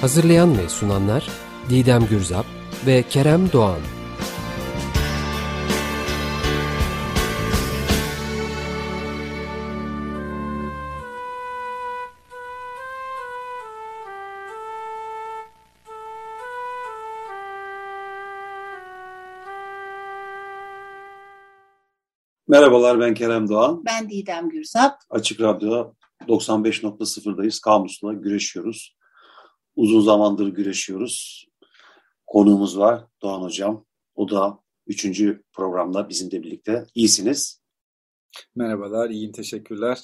Hazırlayan ve sunanlar Didem Gürzap ve Kerem Doğan. Merhabalar ben Kerem Doğan. Ben Didem Gürzap. Açık Radyo 95.0'dayız. Kamusla güreşiyoruz. Uzun zamandır güreşiyoruz. Konuğumuz var Doğan Hocam. O da üçüncü programda bizimle birlikte. İyisiniz. Merhabalar, iyiyim. Teşekkürler.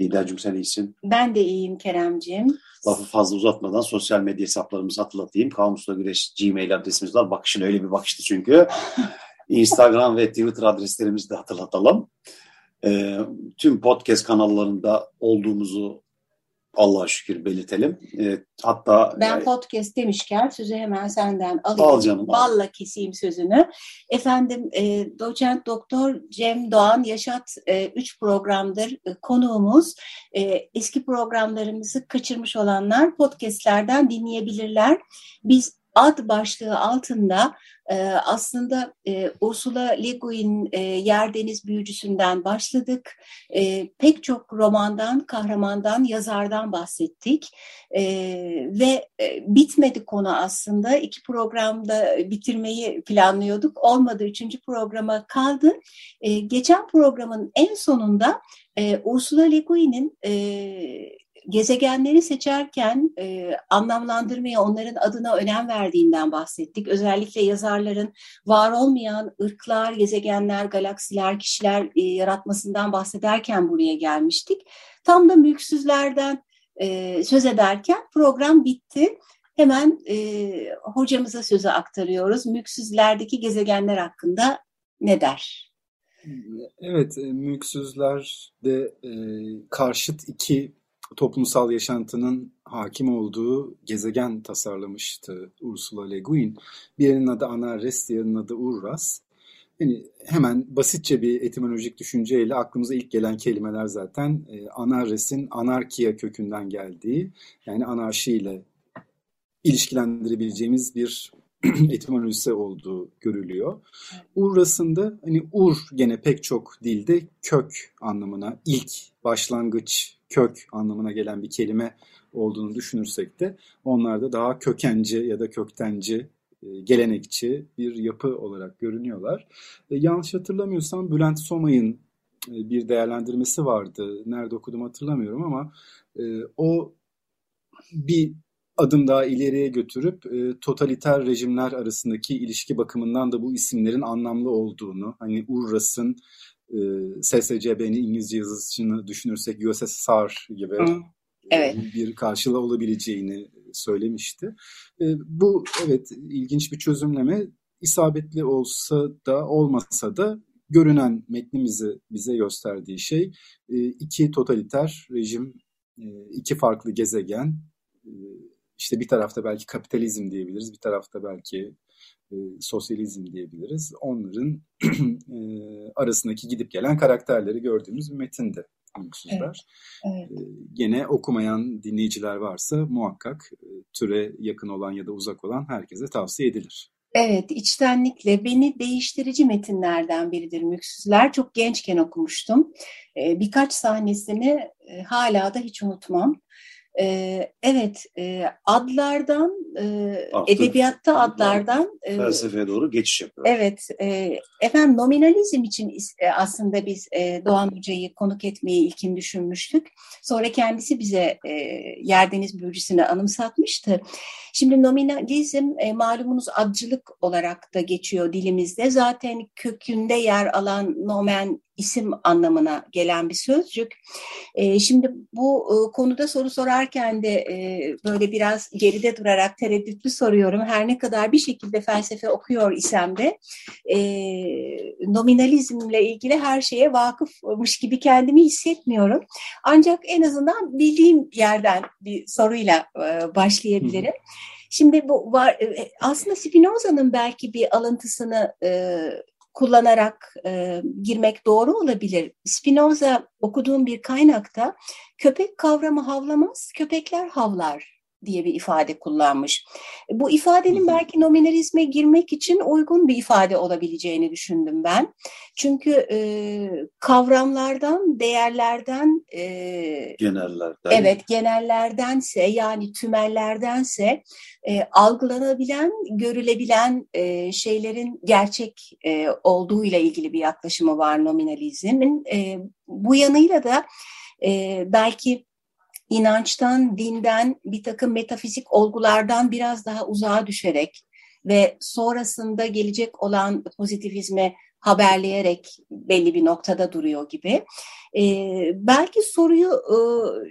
Lider'cim sen iyisin. Ben de iyiyim Kerem'ciğim. Lafı fazla uzatmadan sosyal medya hesaplarımızı hatırlatayım. Kamusla Güreş Gmail adresimiz var. Bakışın öyle bir bakıştı çünkü. Instagram ve Twitter adreslerimizi de hatırlatalım. E, tüm podcast kanallarında olduğumuzu Allah'a şükür belirtelim. E, hatta ben podcast demişken sözü hemen senden alayım. Al canım. Balla al. keseyim sözünü. Efendim e, doçent doktor Cem Doğan Yaşat e, üç programdır e, konuğumuz. E, eski programlarımızı kaçırmış olanlar podcastlerden dinleyebilirler. Biz ad başlığı altında e, aslında e, Ursula Le Guin e, Yer Deniz Büyücüsü'nden başladık. E, pek çok romandan, kahramandan, yazardan bahsettik. Ve bitmedi konu aslında. İki programda bitirmeyi planlıyorduk. Olmadı üçüncü programa kaldı. Geçen programın en sonunda Ursula Le Guin'in gezegenleri seçerken e, anlamlandırmaya, onların adına önem verdiğinden bahsettik. Özellikle yazarların var olmayan ırklar, gezegenler, galaksiler, kişiler e, yaratmasından bahsederken buraya gelmiştik. Tam da mülksüzlerden e, söz ederken program bitti. Hemen e, hocamıza sözü aktarıyoruz. Mülksüzlerdeki gezegenler hakkında ne der? Evet, e, mülksüzlerde e, karşıt iki toplumsal yaşantının hakim olduğu gezegen tasarlamıştı Ursula Le Guin. Birinin adı Anarres, diğerinin adı Urras. Yani hemen basitçe bir etimolojik düşünceyle aklımıza ilk gelen kelimeler zaten e, Anarres'in anarkiya kökünden geldiği, yani anarşiyle ilişkilendirebileceğimiz bir etimolojisi olduğu görülüyor. Urras'ın da hani ur gene pek çok dilde kök anlamına, ilk, başlangıç, kök anlamına gelen bir kelime olduğunu düşünürsek de onlar da daha kökenci ya da köktenci, e, gelenekçi bir yapı olarak görünüyorlar. E, yanlış hatırlamıyorsam Bülent Somay'ın e, bir değerlendirmesi vardı. Nerede okudum hatırlamıyorum ama o bir adım daha ileriye götürüp totaliter rejimler arasındaki ilişki bakımından da bu isimlerin anlamlı olduğunu, hani Urras'ın e, SSCB'nin İngilizce yazısını düşünürsek USSR gibi evet. bir karşılığı olabileceğini söylemişti. E, bu evet ilginç bir çözümleme. İsabetli olsa da olmasa da görünen metnimizi bize gösterdiği şey e, iki totaliter rejim, iki farklı gezegen, işte bir tarafta belki kapitalizm diyebiliriz, bir tarafta belki e, sosyalizm diyebiliriz. Onların e, arasındaki gidip gelen karakterleri gördüğümüz bir metinde Umutsuzlar. Evet, evet. E, gene okumayan dinleyiciler varsa muhakkak e, türe yakın olan ya da uzak olan herkese tavsiye edilir. Evet, içtenlikle beni değiştirici metinlerden biridir Müksüzler. Çok gençken okumuştum. E, birkaç sahnesini hala da hiç unutmam. Ee, evet, e, adlardan, e, edebiyatta adlardan... E, felsefeye doğru geçiş yapıyor. Evet, e, efendim nominalizm için e, aslında biz e, Doğan Hoca'yı konuk etmeyi ilkin düşünmüştük. Sonra kendisi bize e, Yerdeniz Bürcüsü'nü anımsatmıştı. Şimdi nominalizm e, malumunuz adcılık olarak da geçiyor dilimizde. Zaten kökünde yer alan nomen isim anlamına gelen bir sözcük. E, şimdi bu e, konuda soru sorarken de e, böyle biraz geride durarak tereddütlü soruyorum. Her ne kadar bir şekilde felsefe okuyor isem de e, nominalizmle ilgili her şeye vakıfmış gibi kendimi hissetmiyorum. Ancak en azından bildiğim yerden bir soruyla e, başlayabilirim. Şimdi bu var e, aslında Spinoza'nın belki bir alıntısını e, kullanarak e, girmek doğru olabilir. Spinoza okuduğum bir kaynakta köpek kavramı havlamaz, köpekler havlar diye bir ifade kullanmış. Bu ifadenin belki nominalizme girmek için uygun bir ifade olabileceğini düşündüm ben. Çünkü e, kavramlardan, değerlerden, e, genellerden, evet genellerdense yani tümellerdense e, algılanabilen, görülebilen e, şeylerin gerçek e, olduğu ile ilgili bir yaklaşımı var nominalizmin. E, bu yanıyla da e, belki inançtan, dinden, bir takım metafizik olgulardan biraz daha uzağa düşerek ve sonrasında gelecek olan pozitivizme haberleyerek belli bir noktada duruyor gibi. Ee, belki soruyu e,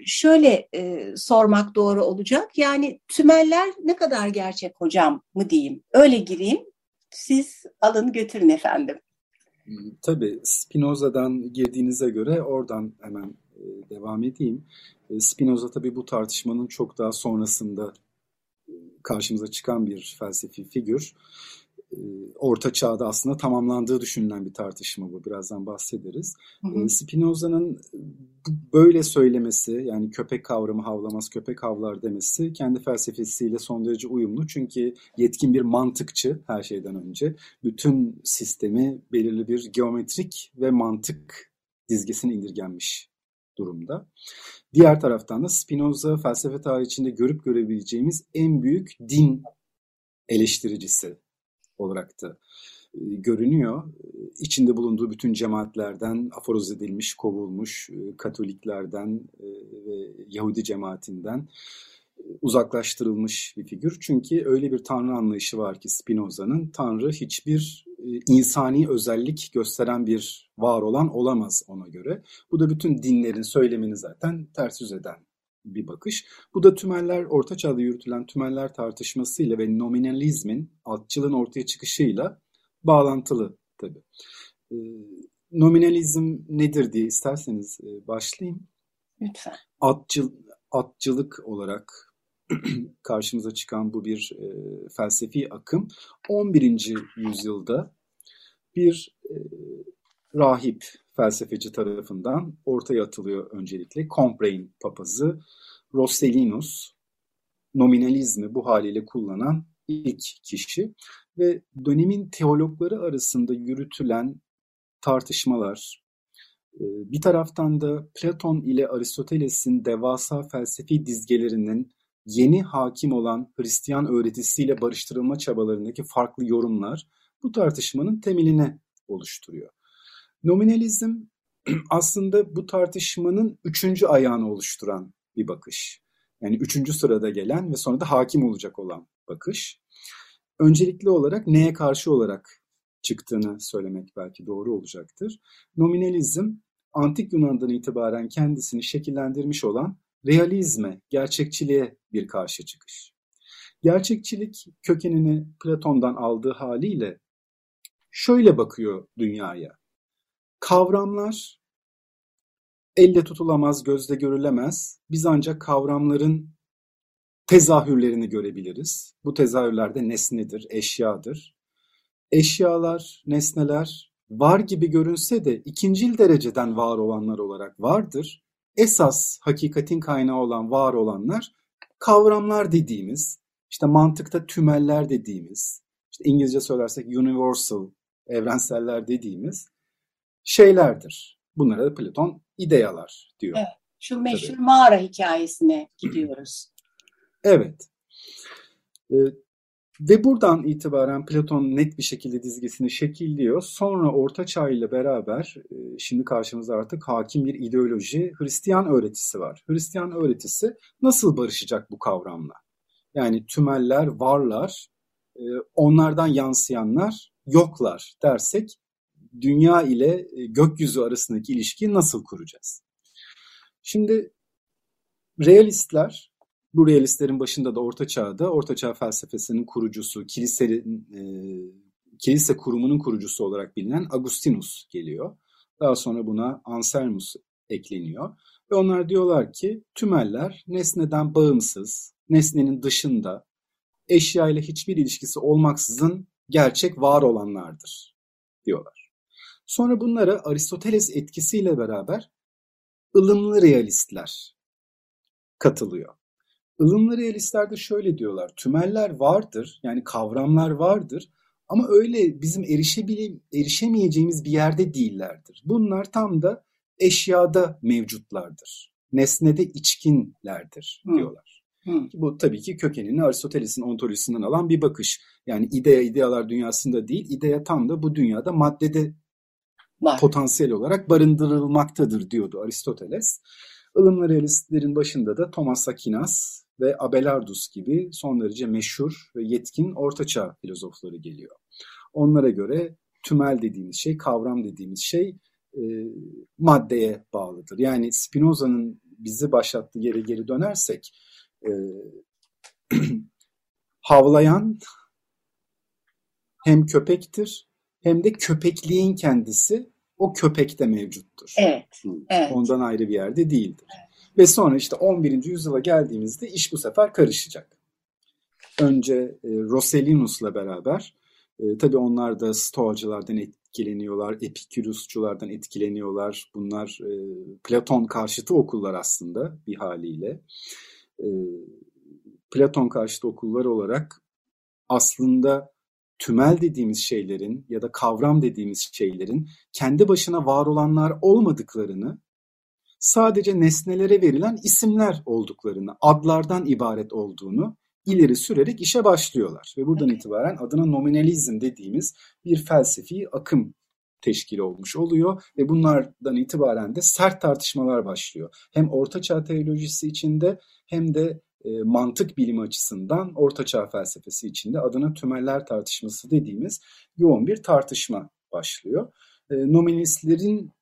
şöyle e, sormak doğru olacak. Yani tümeller ne kadar gerçek hocam mı diyeyim? Öyle gireyim. Siz alın götürün efendim. Tabii Spinoza'dan girdiğinize göre oradan hemen devam edeyim. E, Spinoza tabii bu tartışmanın çok daha sonrasında e, karşımıza çıkan bir felsefi figür. Orta çağda aslında tamamlandığı düşünülen bir tartışma bu. Birazdan bahsederiz. Hı hı. Spinoza'nın böyle söylemesi yani köpek kavramı havlamaz köpek havlar demesi kendi felsefesiyle son derece uyumlu. Çünkü yetkin bir mantıkçı her şeyden önce. Bütün sistemi belirli bir geometrik ve mantık dizgesine indirgenmiş durumda. Diğer taraftan da Spinoza felsefe tarihi içinde görüp görebileceğimiz en büyük din eleştiricisi olarak da e, görünüyor. İçinde bulunduğu bütün cemaatlerden aforoz edilmiş, kovulmuş, e, Katoliklerden e, ve Yahudi cemaatinden uzaklaştırılmış bir figür. Çünkü öyle bir tanrı anlayışı var ki Spinoza'nın tanrı hiçbir e, insani özellik gösteren bir var olan olamaz ona göre. Bu da bütün dinlerin söylemini zaten ters yüz eden bir bakış. Bu da tümeller, orta çağda yürütülen tümeller tartışmasıyla ve nominalizmin, altçılığın ortaya çıkışıyla bağlantılı tabii. E, nominalizm nedir diye isterseniz e, başlayayım. Lütfen. Atçıl, atçılık olarak karşımıza çıkan bu bir e, felsefi akım 11. yüzyılda bir e, rahip felsefeci tarafından ortaya atılıyor öncelikle. Combrain papazı Rossellinus nominalizmi bu haliyle kullanan ilk kişi ve dönemin teologları arasında yürütülen tartışmalar, e, bir taraftan da Platon ile Aristoteles'in devasa felsefi dizgelerinin yeni hakim olan Hristiyan öğretisiyle barıştırılma çabalarındaki farklı yorumlar bu tartışmanın temelini oluşturuyor. Nominalizm aslında bu tartışmanın üçüncü ayağını oluşturan bir bakış. Yani üçüncü sırada gelen ve sonra da hakim olacak olan bakış. Öncelikli olarak neye karşı olarak çıktığını söylemek belki doğru olacaktır. Nominalizm antik Yunan'dan itibaren kendisini şekillendirmiş olan realizme, gerçekçiliğe bir karşı çıkış. Gerçekçilik kökenini Platon'dan aldığı haliyle şöyle bakıyor dünyaya. Kavramlar elle tutulamaz, gözle görülemez. Biz ancak kavramların tezahürlerini görebiliriz. Bu tezahürler de nesnedir, eşyadır. Eşyalar, nesneler var gibi görünse de ikincil dereceden var olanlar olarak vardır esas hakikatin kaynağı olan var olanlar kavramlar dediğimiz, işte mantıkta tümeller dediğimiz, işte İngilizce söylersek universal, evrenseller dediğimiz şeylerdir. Bunlara da Platon ideyalar diyor. Evet, şu meşhur Tabii. mağara hikayesine gidiyoruz. Evet. Ee, ve buradan itibaren Platon net bir şekilde dizgisini şekilliyor. Sonra Orta Çağ ile beraber e, şimdi karşımızda artık hakim bir ideoloji, Hristiyan öğretisi var. Hristiyan öğretisi nasıl barışacak bu kavramla? Yani tümeller, varlar, e, onlardan yansıyanlar yoklar dersek dünya ile e, gökyüzü arasındaki ilişkiyi nasıl kuracağız? Şimdi realistler, bu realistlerin başında da Orta Çağ'da, Orta Çağ felsefesinin kurucusu, kilisenin, e, kilise kurumunun kurucusu olarak bilinen Agustinus geliyor. Daha sonra buna Anselmus ekleniyor. Ve onlar diyorlar ki tümeller nesneden bağımsız, nesnenin dışında, eşya ile hiçbir ilişkisi olmaksızın gerçek var olanlardır diyorlar. Sonra bunlara Aristoteles etkisiyle beraber ılımlı realistler katılıyor. Ilımlı realistler de şöyle diyorlar. Tümeller vardır, yani kavramlar vardır ama öyle bizim erişebile, erişemeyeceğimiz bir yerde değillerdir. Bunlar tam da eşyada mevcutlardır. Nesnede içkinlerdir diyorlar. Hı. Bu tabii ki kökenini Aristoteles'in ontolojisinden alan bir bakış. Yani idea idealar dünyasında değil, idea tam da bu dünyada maddede Var. potansiyel olarak barındırılmaktadır diyordu Aristoteles. Ilımlı realistlerin başında da Thomas Aquinas ve Abelardus gibi son derece meşhur ve yetkin ortaçağ filozofları geliyor. Onlara göre tümel dediğimiz şey, kavram dediğimiz şey e, maddeye bağlıdır. Yani Spinoza'nın bizi başlattığı yere geri dönersek e, havlayan hem köpektir hem de köpekliğin kendisi o köpekte mevcuttur. Evet, evet. Ondan ayrı bir yerde değildir. Evet. Ve sonra işte 11. yüzyıla geldiğimizde iş bu sefer karışacak. Önce e, Rosellinus'la beraber e, tabii onlar da Stoacılardan etkileniyorlar, Epikürusçulardan etkileniyorlar. Bunlar e, Platon karşıtı okullar aslında bir haliyle. E, Platon karşıtı okullar olarak aslında tümel dediğimiz şeylerin ya da kavram dediğimiz şeylerin kendi başına var olanlar olmadıklarını sadece nesnelere verilen isimler olduklarını, adlardan ibaret olduğunu ileri sürerek işe başlıyorlar. Ve buradan itibaren adına nominalizm dediğimiz bir felsefi akım teşkil olmuş oluyor ve bunlardan itibaren de sert tartışmalar başlıyor. Hem ortaçağ teolojisi içinde hem de e, mantık bilimi açısından ortaçağ felsefesi içinde adına tümeller tartışması dediğimiz yoğun bir tartışma başlıyor. E, nominalistlerin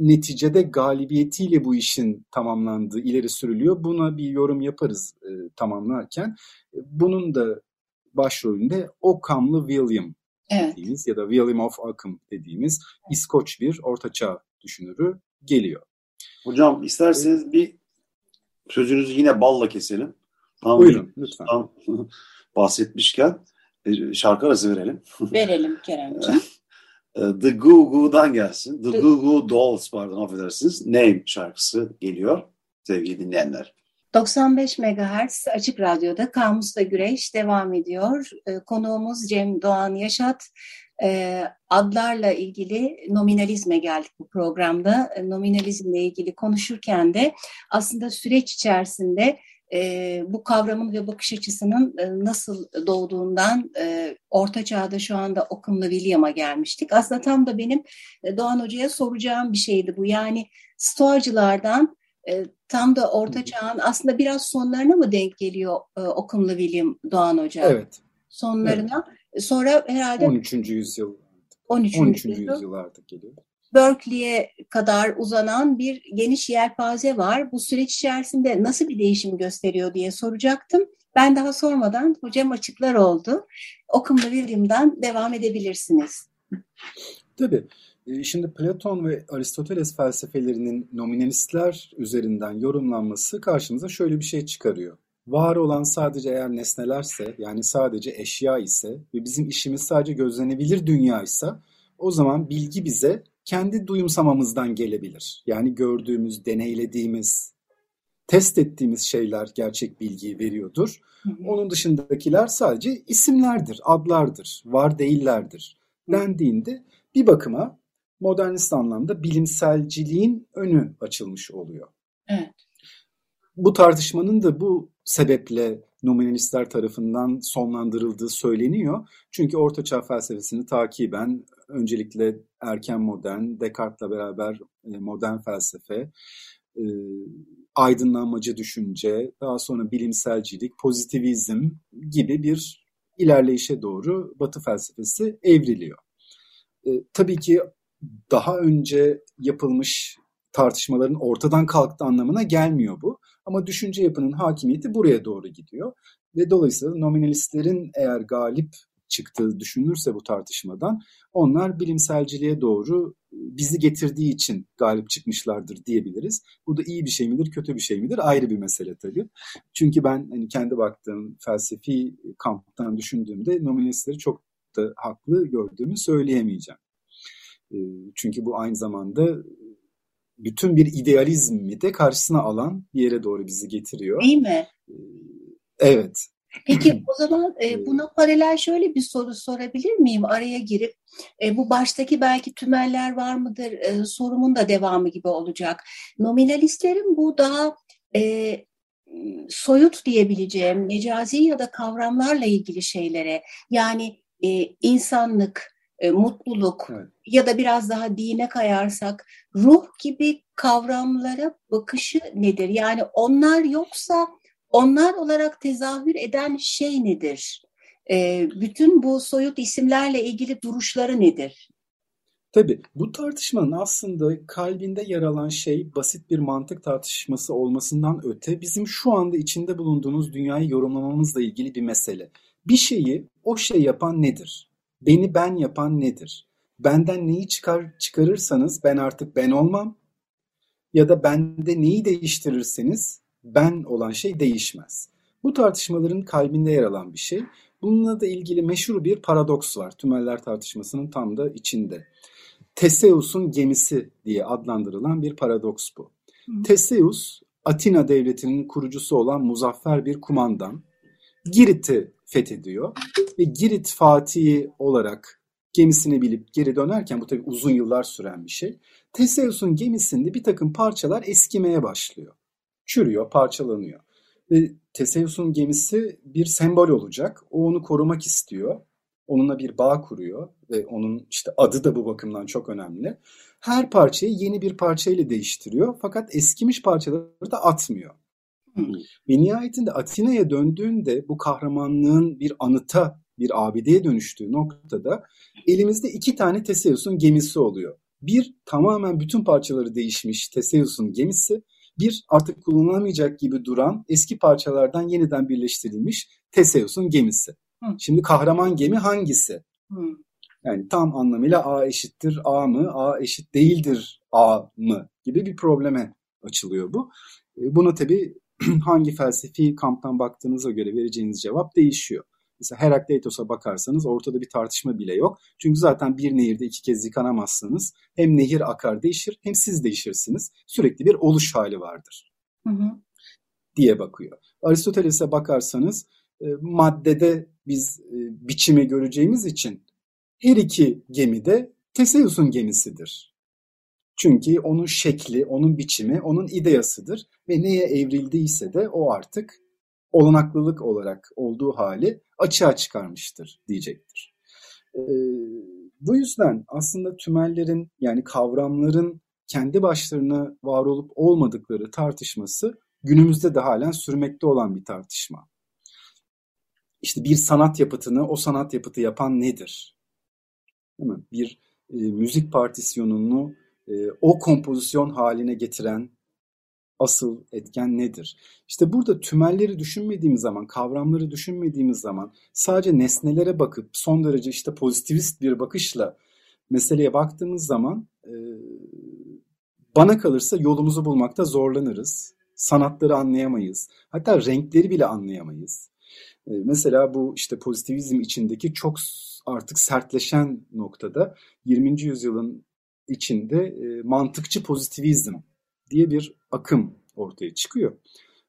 neticede galibiyetiyle bu işin tamamlandığı ileri sürülüyor. Buna bir yorum yaparız e, tamamlarken. E, bunun da başrolünde Occam'lı William evet. dediğimiz ya da William of Ockham dediğimiz İskoç bir ortaçağ düşünürü geliyor. Hocam isterseniz bir sözünüzü yine balla keselim. Tam Buyurun lütfen. Tam bahsetmişken e, şarkı arası verelim. Verelim Keremciğim. E, The Goo Goo'dan gelsin. The, Goo Goo Dolls pardon affedersiniz. Name şarkısı geliyor sevgili dinleyenler. 95 MHz Açık Radyo'da Kamus'ta Güreş devam ediyor. E, konuğumuz Cem Doğan Yaşat. E, adlarla ilgili nominalizme geldik bu programda. Nominalizmle ilgili konuşurken de aslında süreç içerisinde e, bu kavramın ve bakış açısının e, nasıl doğduğundan e, Orta Çağ'da şu anda Occam'la William'a gelmiştik. Aslında tam da benim e, Doğan Hoca'ya soracağım bir şeydi bu. Yani Stoacılardan e, tam da Orta Çağ'ın aslında biraz sonlarına mı denk geliyor e, Occam'la William Doğan Hoca? Evet. Sonlarına. Evet. Sonra herhalde 13. yüzyıl. 13. 13. yüzyıl artık geliyor. Berkeley'e kadar uzanan bir geniş yelpaze var. Bu süreç içerisinde nasıl bir değişim gösteriyor diye soracaktım. Ben daha sormadan hocam açıklar oldu. Okumlu William'dan devam edebilirsiniz. Tabii. Ee, şimdi Platon ve Aristoteles felsefelerinin nominalistler üzerinden yorumlanması karşımıza şöyle bir şey çıkarıyor. Var olan sadece eğer nesnelerse yani sadece eşya ise ve bizim işimiz sadece gözlenebilir dünya ise o zaman bilgi bize kendi duyumsamamızdan gelebilir. Yani gördüğümüz, deneylediğimiz, test ettiğimiz şeyler gerçek bilgiyi veriyordur. Onun dışındakiler sadece isimlerdir, adlardır, var değillerdir dendiğinde bir bakıma modernist anlamda bilimselciliğin önü açılmış oluyor. Evet. Bu tartışmanın da bu sebeple nominalistler tarafından sonlandırıldığı söyleniyor. Çünkü Ortaçağ felsefesini takiben öncelikle erken modern, Descartes'la beraber e, modern felsefe, e, aydınlanmacı düşünce, daha sonra bilimselcilik, pozitivizm gibi bir ilerleyişe doğru Batı felsefesi evriliyor. E, tabii ki daha önce yapılmış tartışmaların ortadan kalktı anlamına gelmiyor bu. Ama düşünce yapının hakimiyeti buraya doğru gidiyor. Ve dolayısıyla nominalistlerin eğer galip çıktığı düşünülürse bu tartışmadan onlar bilimselciliğe doğru e, bizi getirdiği için galip çıkmışlardır diyebiliriz. Bu da iyi bir şey midir, kötü bir şey midir ayrı bir mesele tabii. Çünkü ben hani kendi baktığım felsefi kamptan düşündüğümde nominalistleri çok da haklı gördüğümü söyleyemeyeceğim. E, çünkü bu aynı zamanda bütün bir idealizmi de karşısına alan bir yere doğru bizi getiriyor. Değil mi? E, evet. Peki o zaman e, buna paralel şöyle bir soru sorabilir miyim araya girip? E, bu baştaki belki tümeller var mıdır e, sorumun da devamı gibi olacak. Nominalistlerin bu daha e, soyut diyebileceğim mecazi ya da kavramlarla ilgili şeylere yani e, insanlık, e, mutluluk evet. ya da biraz daha dine kayarsak ruh gibi kavramlara bakışı nedir? Yani onlar yoksa onlar olarak tezahür eden şey nedir? E, bütün bu soyut isimlerle ilgili duruşları nedir? Tabii bu tartışmanın aslında kalbinde yer alan şey basit bir mantık tartışması olmasından öte bizim şu anda içinde bulunduğumuz dünyayı yorumlamamızla ilgili bir mesele. Bir şeyi o şey yapan nedir? Beni ben yapan nedir? Benden neyi çıkar çıkarırsanız ben artık ben olmam ya da bende neyi değiştirirseniz ben olan şey değişmez. Bu tartışmaların kalbinde yer alan bir şey. Bununla da ilgili meşhur bir paradoks var. Tümeller tartışmasının tam da içinde. Teseus'un gemisi diye adlandırılan bir paradoks bu. Hı. Teseus, Atina devletinin kurucusu olan muzaffer bir kumandan. Girit'i fethediyor ve Girit Fatihi olarak gemisini bilip geri dönerken bu tabii uzun yıllar süren bir şey. Teseus'un gemisinde bir takım parçalar eskimeye başlıyor çürüyor, parçalanıyor. Ve Teseus'un gemisi bir sembol olacak. O onu korumak istiyor. Onunla bir bağ kuruyor ve onun işte adı da bu bakımdan çok önemli. Her parçayı yeni bir parçayla değiştiriyor fakat eskimiş parçaları da atmıyor. Hmm. Ve nihayetinde Atina'ya döndüğünde bu kahramanlığın bir anıta, bir abideye dönüştüğü noktada elimizde iki tane Teseus'un gemisi oluyor. Bir tamamen bütün parçaları değişmiş Teseus'un gemisi bir artık kullanılamayacak gibi duran eski parçalardan yeniden birleştirilmiş Teseus'un gemisi. Hı. Şimdi kahraman gemi hangisi? Hı. Yani tam anlamıyla A eşittir A mı, A eşit değildir A mı gibi bir probleme açılıyor bu. E, bunu tabii hangi felsefi kamptan baktığınıza göre vereceğiniz cevap değişiyor. Mesela Herakleitos'a bakarsanız ortada bir tartışma bile yok. Çünkü zaten bir nehirde iki kez yıkanamazsınız. Hem nehir akar değişir hem siz değişirsiniz. Sürekli bir oluş hali vardır. Hı hı. Diye bakıyor. Aristoteles'e bakarsanız e, maddede biz e, biçimi göreceğimiz için her iki gemi de Teseus'un gemisidir. Çünkü onun şekli, onun biçimi, onun ideyasıdır ve neye evrildiyse de o artık olanaklılık olarak olduğu hali açığa çıkarmıştır diyecektir. E, bu yüzden aslında tümellerin yani kavramların kendi başlarına var olup olmadıkları tartışması günümüzde de halen sürmekte olan bir tartışma. İşte bir sanat yapıtını o sanat yapıtı yapan nedir? Değil mi? Bir e, müzik partisyonunu e, o kompozisyon haline getiren asıl etken nedir? İşte burada tümelleri düşünmediğimiz zaman, kavramları düşünmediğimiz zaman sadece nesnelere bakıp son derece işte pozitivist bir bakışla meseleye baktığımız zaman e, bana kalırsa yolumuzu bulmakta zorlanırız. Sanatları anlayamayız. Hatta renkleri bile anlayamayız. E, mesela bu işte pozitivizm içindeki çok artık sertleşen noktada 20. yüzyılın içinde e, mantıkçı pozitivizm diye bir akım ortaya çıkıyor.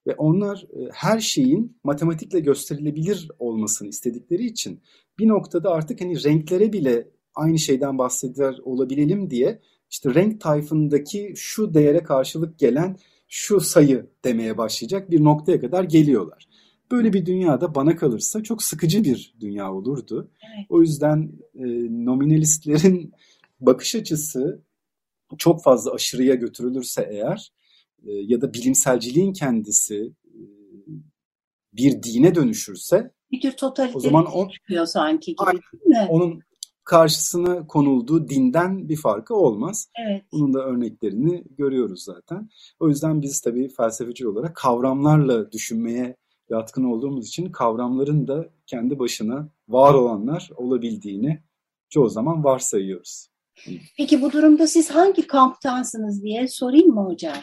Ve onlar e, her şeyin matematikle gösterilebilir olmasını istedikleri için bir noktada artık hani renklere bile aynı şeyden bahseder olabilelim diye işte renk tayfındaki şu değere karşılık gelen şu sayı demeye başlayacak bir noktaya kadar geliyorlar. Böyle bir dünyada bana kalırsa çok sıkıcı bir dünya olurdu. Evet. O yüzden e, nominalistlerin bakış açısı çok fazla aşırıya götürülürse eğer e, ya da bilimselciliğin kendisi e, bir dine dönüşürse bir tür totaliter o zaman on, çıkıyor sanki gibi değil mi? Onun karşısına konulduğu dinden bir farkı olmaz. Evet. Bunun da örneklerini görüyoruz zaten. O yüzden biz tabii felsefeci olarak kavramlarla düşünmeye yatkın olduğumuz için kavramların da kendi başına var olanlar olabildiğini çoğu zaman varsayıyoruz. Peki bu durumda siz hangi kamptansınız diye sorayım mı hocam?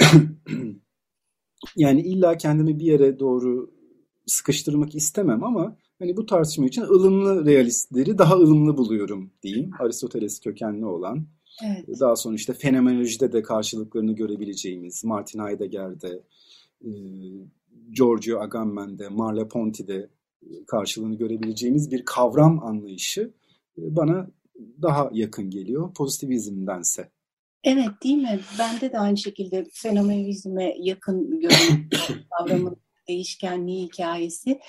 yani illa kendimi bir yere doğru sıkıştırmak istemem ama hani bu tartışma için ılımlı realistleri daha ılımlı buluyorum diyeyim. Aristoteles kökenli olan. Evet. Daha sonra işte fenomenolojide de karşılıklarını görebileceğimiz Martin Heidegger'de, e, Giorgio Agamben'de, Merleau-Ponty'de karşılığını görebileceğimiz bir kavram anlayışı e, bana daha yakın geliyor pozitivizmdense. Evet değil mi? Bende de aynı şekilde fenomenizme yakın görünüyor kavramın değişkenliği hikayesi.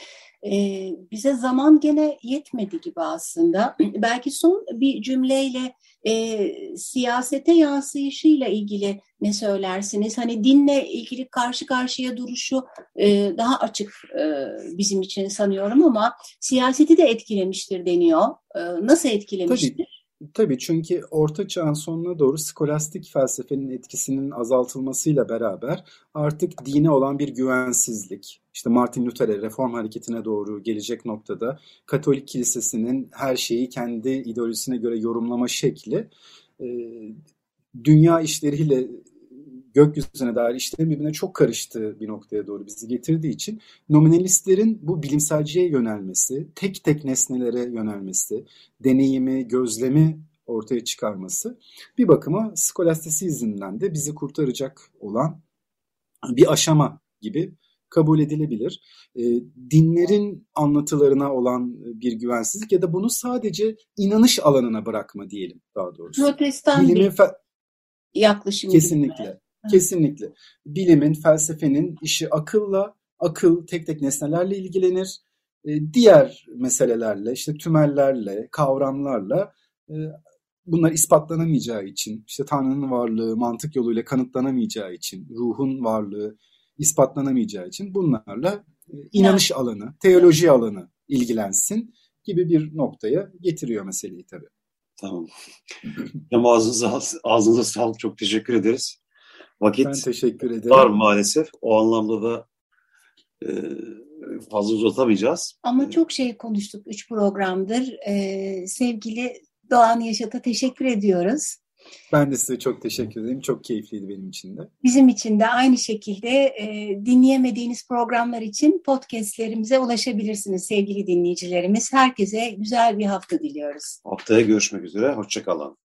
Ee, bize zaman gene yetmedi gibi aslında. Belki son bir cümleyle e, siyasete yansıyışıyla ilgili ne söylersiniz? Hani dinle ilgili karşı karşıya duruşu e, daha açık e, bizim için sanıyorum ama siyaseti de etkilemiştir deniyor. E, nasıl etkilemiştir? Tabii. Tabii çünkü Orta Çağ'ın sonuna doğru skolastik felsefenin etkisinin azaltılmasıyla beraber artık dine olan bir güvensizlik, işte Martin Luther'e reform hareketine doğru gelecek noktada Katolik kilisesinin her şeyi kendi ideolojisine göre yorumlama şekli dünya işleriyle gökyüzüne dair işlerin birbirine çok karıştığı bir noktaya doğru bizi getirdiği için nominalistlerin bu bilimselciye yönelmesi, tek tek nesnelere yönelmesi, deneyimi, gözlemi ortaya çıkarması bir bakıma skolastisizmden de bizi kurtaracak olan bir aşama gibi kabul edilebilir. E, dinlerin anlatılarına olan bir güvensizlik ya da bunu sadece inanış alanına bırakma diyelim daha doğrusu. Protestan Bilimin bir yaklaşım. Kesinlikle. Gibi. Kesinlikle. Bilimin, felsefenin işi akılla, akıl tek tek nesnelerle ilgilenir. E, diğer meselelerle, işte tümellerle, kavramlarla e, bunlar ispatlanamayacağı için, işte Tanrı'nın varlığı mantık yoluyla kanıtlanamayacağı için, ruhun varlığı ispatlanamayacağı için bunlarla e, inanış ya. alanı, teoloji alanı ilgilensin gibi bir noktaya getiriyor meseleyi tabii. Tamam. Hem ağzınıza, ağzınıza sağlık. Çok teşekkür ederiz. Vakit ben teşekkür ederim. var maalesef. O anlamda da e, fazla uzatamayacağız. Ama çok şey konuştuk. Üç programdır. E, sevgili Doğan Yaşat'a teşekkür ediyoruz. Ben de size çok teşekkür ederim. Çok keyifliydi benim için de. Bizim için de aynı şekilde e, dinleyemediğiniz programlar için podcastlerimize ulaşabilirsiniz sevgili dinleyicilerimiz. Herkese güzel bir hafta diliyoruz. Haftaya görüşmek üzere. Hoşçakalın.